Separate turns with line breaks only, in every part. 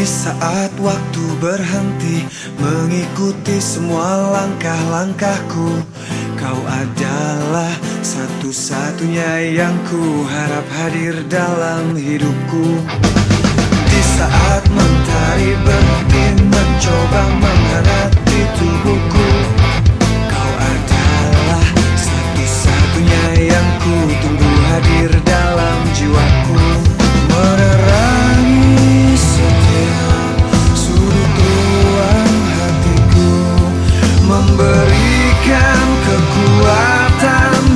Di saat waktu berhenti Mengikuti semua langkah-langkahku. Kau adalah satu-satunya yang ku harap hadir dalam hidupku. Di saat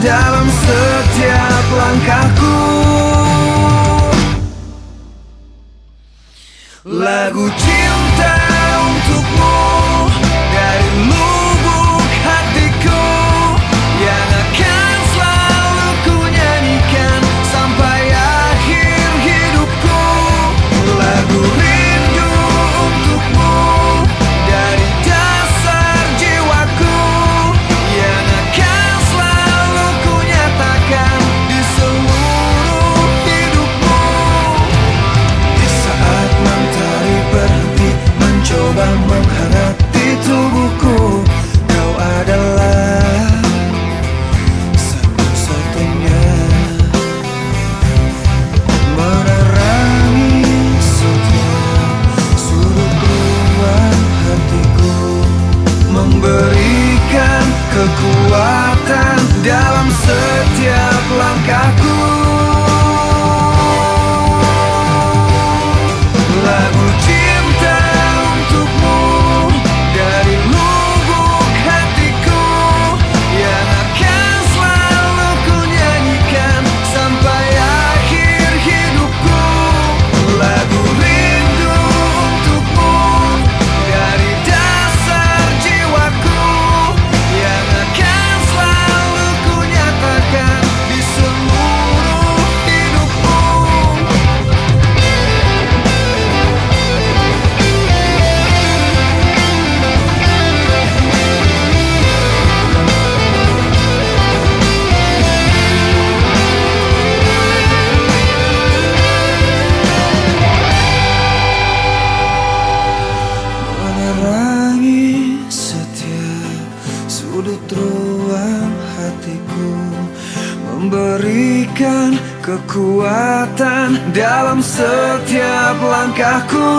dalam setiap langkahku. Lagu cinta sudut ruang hatiku Memberikan kekuatan dalam setiap langkahku.